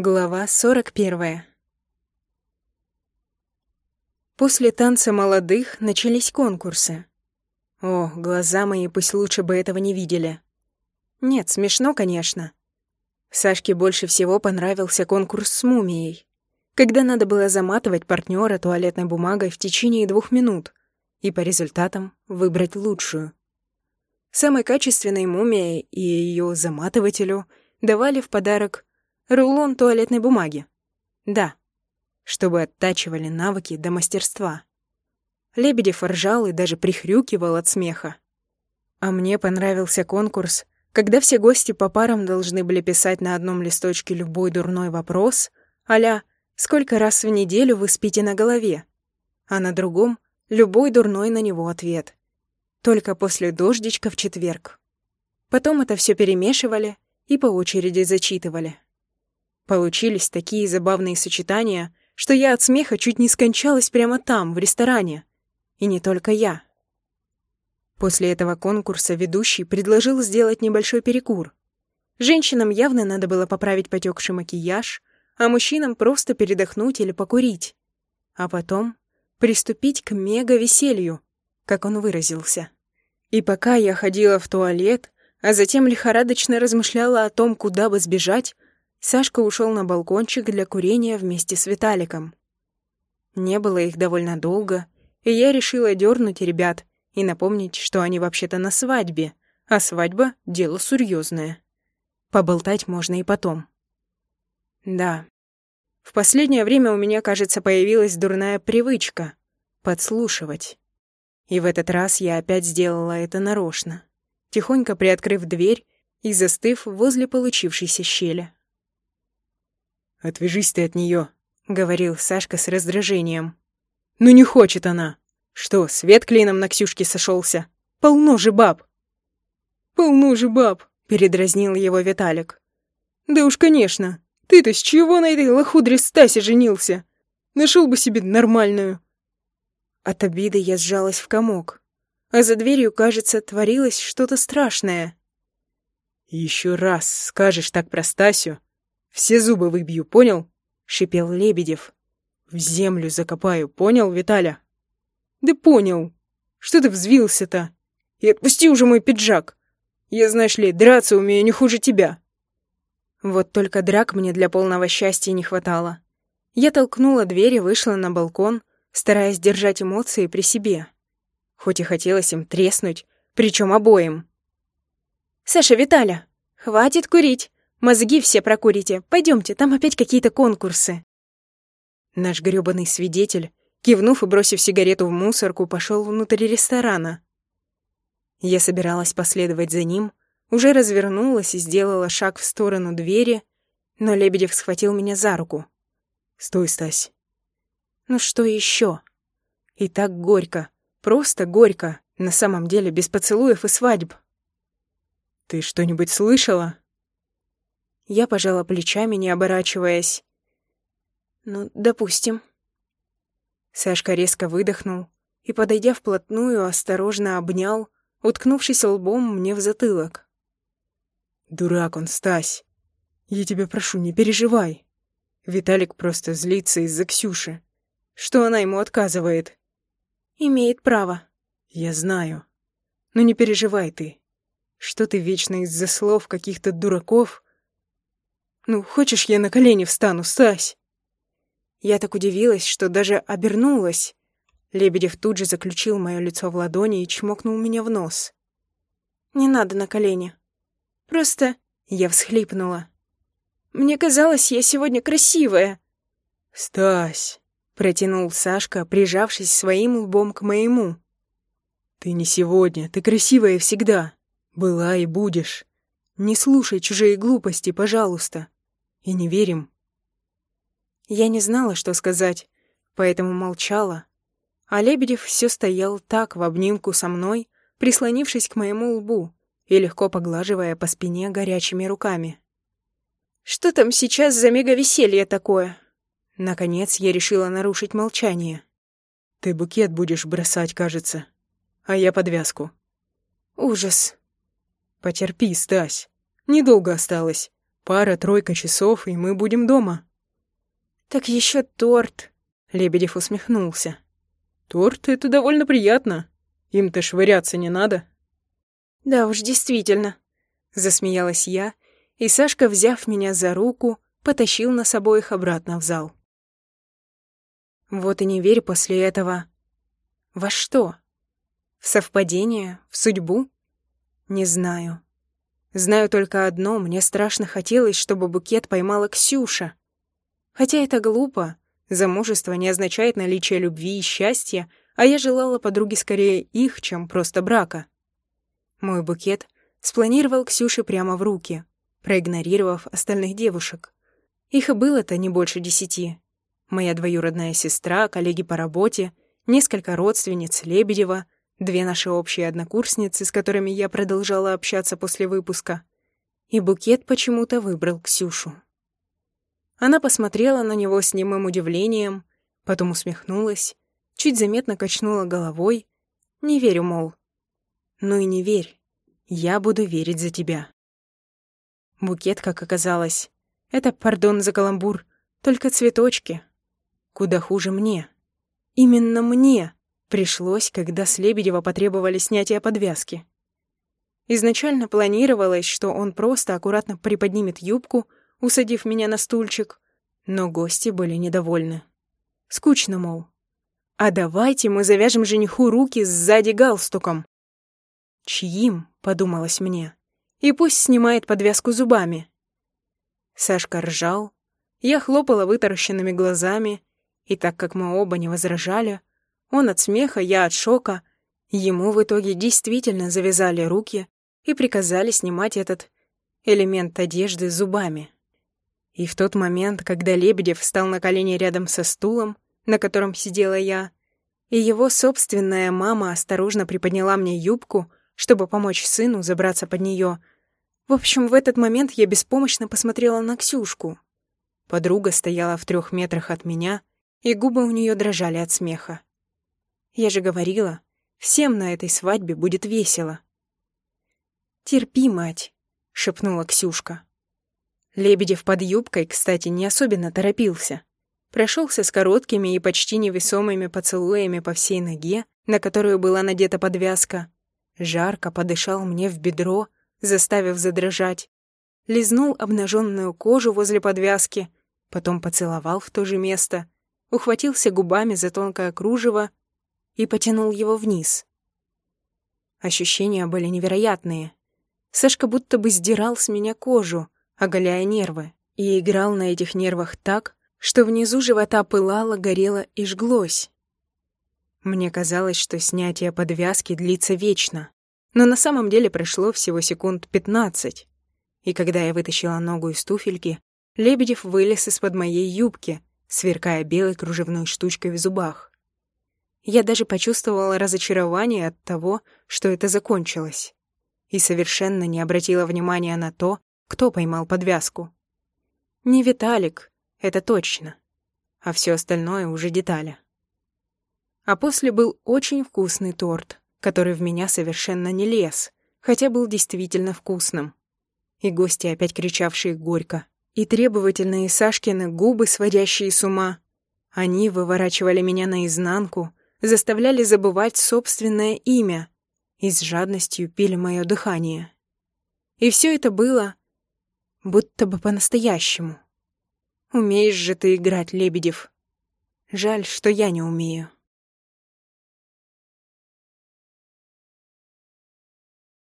Глава 41. После танца молодых начались конкурсы. О, глаза мои пусть лучше бы этого не видели. Нет, смешно, конечно. Сашке больше всего понравился конкурс с мумией, когда надо было заматывать партнера туалетной бумагой в течение двух минут и по результатам выбрать лучшую. Самой качественной мумии и ее заматывателю давали в подарок Рулон туалетной бумаги. Да, чтобы оттачивали навыки до мастерства. Лебедев ржал и даже прихрюкивал от смеха. А мне понравился конкурс, когда все гости по парам должны были писать на одном листочке любой дурной вопрос, аля «Сколько раз в неделю вы спите на голове?» а на другом — любой дурной на него ответ. Только после дождичка в четверг. Потом это все перемешивали и по очереди зачитывали. Получились такие забавные сочетания, что я от смеха чуть не скончалась прямо там, в ресторане. И не только я. После этого конкурса ведущий предложил сделать небольшой перекур. Женщинам явно надо было поправить потекший макияж, а мужчинам просто передохнуть или покурить. А потом приступить к мега-веселью, как он выразился. И пока я ходила в туалет, а затем лихорадочно размышляла о том, куда бы сбежать, Сашка ушел на балкончик для курения вместе с Виталиком. Не было их довольно долго, и я решила дернуть ребят и напомнить, что они вообще-то на свадьбе, а свадьба — дело серьезное. Поболтать можно и потом. Да. В последнее время у меня, кажется, появилась дурная привычка — подслушивать. И в этот раз я опять сделала это нарочно, тихонько приоткрыв дверь и застыв возле получившейся щели. «Отвяжись ты от нее, говорил Сашка с раздражением. «Ну не хочет она! Что, свет клином на Ксюшке сошелся? Полно же баб!» «Полно же баб!» — передразнил его Виталик. «Да уж, конечно! Ты-то с чего на этой лохудре Стасе женился? Нашел бы себе нормальную!» От обиды я сжалась в комок, а за дверью, кажется, творилось что-то страшное. «Еще раз скажешь так про Стасю, все зубы выбью, понял?» — шипел Лебедев. «В землю закопаю, понял, Виталя?» «Да понял. Что ты взвился-то? И отпусти уже мой пиджак. Я, знаешь ли, драться умею не хуже тебя». Вот только драк мне для полного счастья не хватало. Я толкнула дверь и вышла на балкон, стараясь держать эмоции при себе. Хоть и хотелось им треснуть, причем обоим. «Саша, Виталя, хватит курить. Мозги все прокурите. Пойдемте, там опять какие-то конкурсы. Наш грёбаный свидетель, кивнув и бросив сигарету в мусорку, пошел внутрь ресторана. Я собиралась последовать за ним, уже развернулась и сделала шаг в сторону двери, но Лебедев схватил меня за руку. «Стой, Стась». «Ну что еще? И так горько, просто горько, на самом деле без поцелуев и свадьб». «Ты что-нибудь слышала?» Я пожала плечами, не оборачиваясь. «Ну, допустим». Сашка резко выдохнул и, подойдя вплотную, осторожно обнял, уткнувшись лбом мне в затылок. «Дурак он, Стась! Я тебя прошу, не переживай!» Виталик просто злится из-за Ксюши. Что она ему отказывает? «Имеет право». «Я знаю. Но не переживай ты. Что ты вечно из-за слов каких-то дураков ну, хочешь, я на колени встану, Стась?» Я так удивилась, что даже обернулась. Лебедев тут же заключил мое лицо в ладони и чмокнул меня в нос. «Не надо на колени. Просто...» Я всхлипнула. «Мне казалось, я сегодня красивая». «Стась!» — протянул Сашка, прижавшись своим лбом к моему. «Ты не сегодня, ты красивая всегда. Была и будешь. Не слушай чужие глупости, пожалуйста и не верим. Я не знала, что сказать, поэтому молчала. А Лебедев все стоял так в обнимку со мной, прислонившись к моему лбу и легко поглаживая по спине горячими руками. «Что там сейчас за мега-веселье такое?» Наконец я решила нарушить молчание. «Ты букет будешь бросать, кажется, а я подвязку». «Ужас». «Потерпи, Стась. Недолго осталось. Пара-тройка часов, и мы будем дома». «Так еще торт», — Лебедев усмехнулся. «Торт — это довольно приятно. Им-то швыряться не надо». «Да уж, действительно», — засмеялась я, и Сашка, взяв меня за руку, потащил нас обоих обратно в зал. Вот и не верь после этого. Во что? В совпадение? В судьбу? Не знаю. Знаю только одно, мне страшно хотелось, чтобы букет поймала Ксюша. Хотя это глупо, замужество не означает наличие любви и счастья, а я желала подруге скорее их, чем просто брака. Мой букет спланировал Ксюше прямо в руки, проигнорировав остальных девушек. Их и было-то не больше десяти. Моя двоюродная сестра, коллеги по работе, несколько родственниц Лебедева, две наши общие однокурсницы, с которыми я продолжала общаться после выпуска. И букет почему-то выбрал Ксюшу. Она посмотрела на него с немым удивлением, потом усмехнулась, чуть заметно качнула головой. «Не верю, мол». «Ну и не верь. Я буду верить за тебя». Букет, как оказалось, это, пардон за каламбур, только цветочки. Куда хуже мне. Именно мне пришлось, когда с Лебедева потребовали снятия подвязки. Изначально планировалось, что он просто аккуратно приподнимет юбку, усадив меня на стульчик, но гости были недовольны. Скучно, мол. А давайте мы завяжем жениху руки сзади галстуком. Чьим, подумалось мне. И пусть снимает подвязку зубами. Сашка ржал, я хлопала вытаращенными глазами, и так как мы оба не возражали, он от смеха, я от шока, ему в итоге действительно завязали руки и приказали снимать этот элемент одежды зубами. И в тот момент, когда Лебедев встал на колени рядом со стулом, на котором сидела я, и его собственная мама осторожно приподняла мне юбку, чтобы помочь сыну забраться под нее, в общем, в этот момент я беспомощно посмотрела на Ксюшку. Подруга стояла в трех метрах от меня, и губы у нее дрожали от смеха. Я же говорила, всем на этой свадьбе будет весело. «Терпи, мать», — шепнула Ксюшка. Лебедев под юбкой, кстати, не особенно торопился. Прошелся с короткими и почти невесомыми поцелуями по всей ноге, на которую была надета подвязка. Жарко подышал мне в бедро, заставив задрожать. Лизнул обнаженную кожу возле подвязки, потом поцеловал в то же место, ухватился губами за тонкое кружево и потянул его вниз. Ощущения были невероятные. Сашка будто бы сдирал с меня кожу, оголяя нервы, и играл на этих нервах так, что внизу живота пылало, горело и жглось. Мне казалось, что снятие подвязки длится вечно. Но на самом деле прошло всего секунд пятнадцать. И когда я вытащила ногу из туфельки, Лебедев вылез из-под моей юбки, сверкая белой кружевной штучкой в зубах. Я даже почувствовала разочарование от того, что это закончилось. И совершенно не обратила внимания на то, кто поймал подвязку. Не Виталик, это точно. А все остальное уже детали. А после был очень вкусный торт, который в меня совершенно не лез, хотя был действительно вкусным. И гости, опять кричавшие горько, и требовательные Сашкины губы, сводящие с ума. Они выворачивали меня наизнанку, заставляли забывать собственное имя и с жадностью пили мое дыхание. И все это было будто бы по-настоящему. Умеешь же ты играть, Лебедев. Жаль, что я не умею.